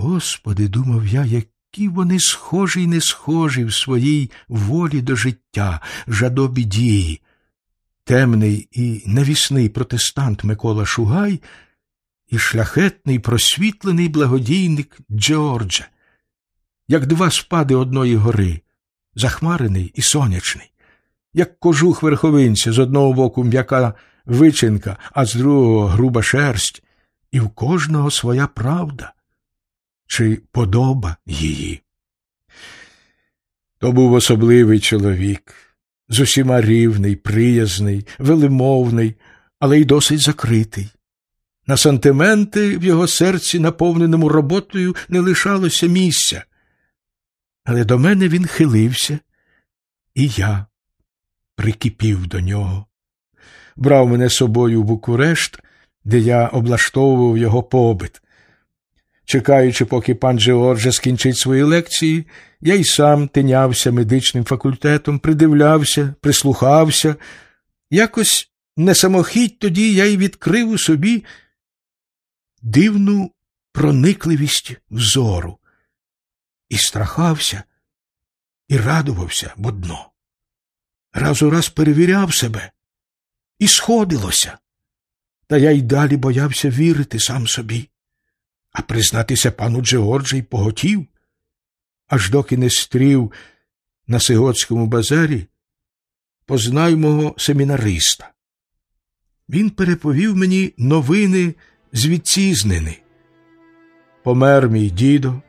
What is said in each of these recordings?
Господи, думав я, які вони схожі й не схожі в своїй волі до життя, жадобі дії. Темний і навісний протестант Микола Шугай і шляхетний просвітлений благодійник Джорджа, як два спади одної гори, захмарений і сонячний, як кожух верховинця з одного боку м'яка вичинка, а з другого груба шерсть, і в кожного своя правда чи подоба її. То був особливий чоловік, з усіма рівний, приязний, велимовний, але й досить закритий. На сантименти в його серці, наповненому роботою, не лишалося місця. Але до мене він хилився, і я прикипів до нього. Брав мене собою в Букурешт, де я облаштовував його побит. Чекаючи, поки пан Джеорджа скінчить свої лекції, я й сам тинявся медичним факультетом, придивлявся, прислухався. Якось не самохідь тоді я й відкрив у собі дивну проникливість взору і страхався, і радувався в. Раз у раз перевіряв себе, і сходилося. Та я й далі боявся вірити сам собі, а признатися пану Джеорджа поготів, аж доки не стрів на Сиготському базарі познаймого семінариста. Він переповів мені новини з відцізнини. Помер мій дідо,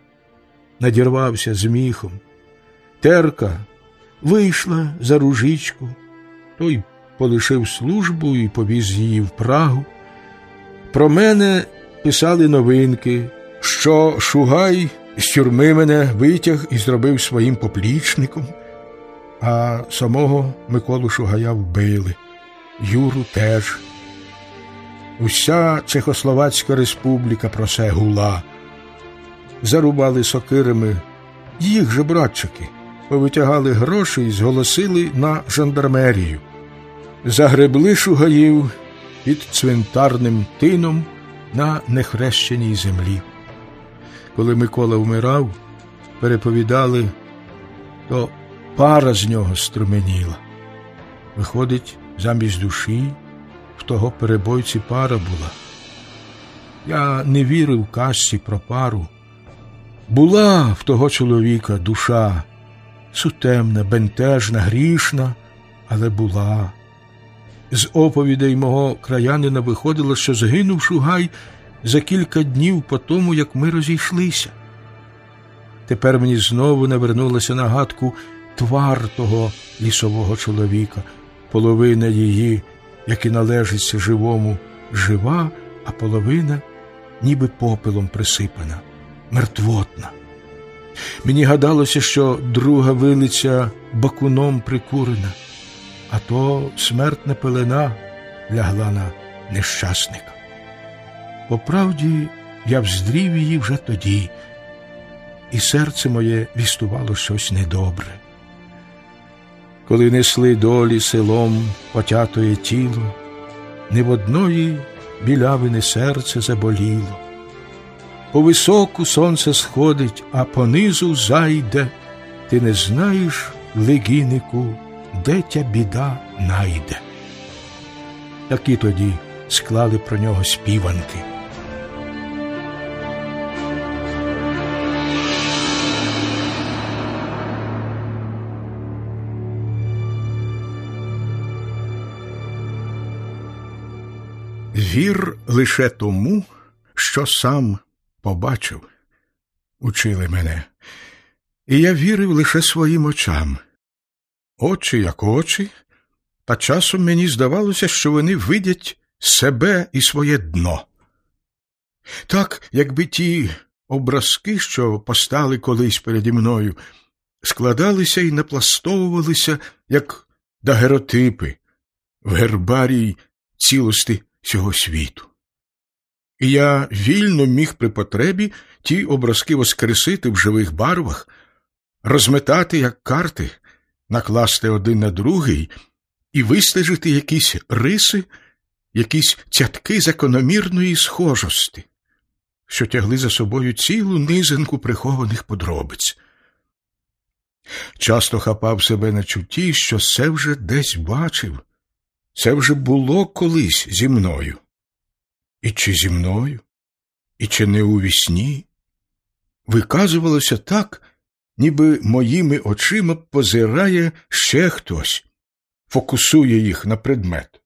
надірвався з міхом. Терка вийшла за ружичку, той полишив службу і повіз її в Прагу. Про мене писали новинки, що Шугай з тюрми мене витяг і зробив своїм поплічником, а самого Миколу Шугая вбили, Юру теж. Уся Чехословацька республіка про це гула. Зарубали сокирами їх же братчики, повитягали гроші і зголосили на жандармерію. Загребли шугаїв під цвинтарним тином на нехрещеній землі. Коли Микола вмирав, переповідали, то пара з нього струменіла. Виходить, замість душі в того перебойці пара була. Я не вірив казці про пару. Була в того чоловіка душа сутемна, бентежна, грішна, але була. З оповідей мого краянина виходило, що згинув Шугай за кілька днів по тому, як ми розійшлися. Тепер мені знову навернулася нагадку твар того лісового чоловіка, половина її, як і належиться живому, жива, а половина ніби попелом присипана, мертвотна. Мені гадалося, що друга вилиця бакуном прикурена, а то смертна пелена лягла на нещасника. По правді я вздрів її вже тоді, і серце моє вістувало щось недобре. Коли несли долі селом потятоє тіло, не в одної білявини серце заболіло. По високу сонце сходить, а понизу зайде, ти не знаєш, легінику, де тя біда найде. Такі тоді склали про нього співанки. Вір лише тому, що сам побачив, учили мене, і я вірив лише своїм очам. Очі, як очі, та часом мені здавалося, що вони видять себе і своє дно. Так, якби ті образки, що постали колись переді мною, складалися і напластовувалися, як дагеротипи в гербарій цілості цього світу. І я вільно міг при потребі ті образки воскресити в живих барвах, розметати, як карти, накласти один на другий і вистежити якісь риси, якісь цятки закономірної схожості. що тягли за собою цілу низинку прихованих подробиць. Часто хапав себе на чутті, що це вже десь бачив, це вже було колись зі мною. І чи зі мною, і чи не у вісні? Виказувалося так, ніби моїми очима позирає ще хтось, фокусує їх на предмет.